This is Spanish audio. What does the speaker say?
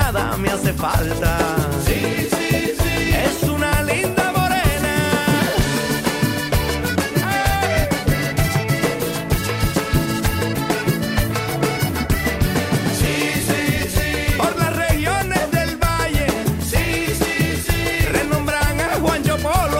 nada me hace falta. Sí, sí, sí. Es una linda morena. Sí, sí, sí. Por las regiones del valle. Sí, sí, sí. Renombran a Juancho Polo.